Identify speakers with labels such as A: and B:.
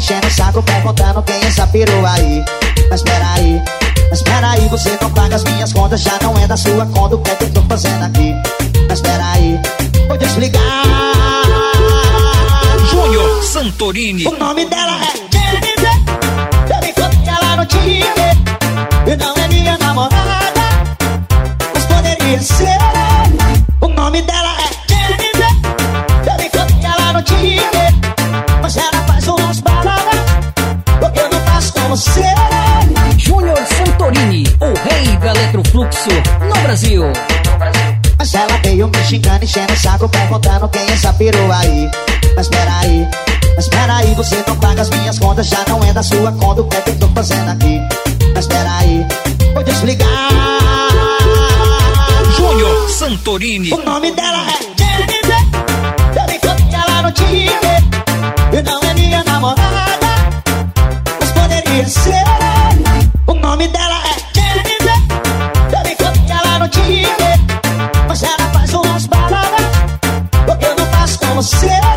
A: saco perguntando quem é essa perua aí. Mas peraí, mas peraí, você não paga as minhas contas, já não é da sua conta. O que é que eu tô fazendo aqui? Mas peraí, vou te explicar.
B: Júnior Santorini.
A: O nome dela é Jennifer. Eu me encontrei ela no Tinder. E não é minha namorada, mas poderia ser. O nome dela é você.
C: Júnior Santorini, o rei do eletrofluxo no Brasil.
A: Mas ela veio me xingando, enchendo o saco, perguntando quem é essa perua aí. Mas peraí, mas peraí, você não paga as minhas contas, já não é da sua conta, o que é que eu tô fazendo aqui? Mas peraí, vou te explicar.
B: Júnior Santorini.
A: O nome dela é O nome dela é Jennifer. Eu me comi ela no Tinder. Mas ela faz umas baladas. Porque eu não faço como você.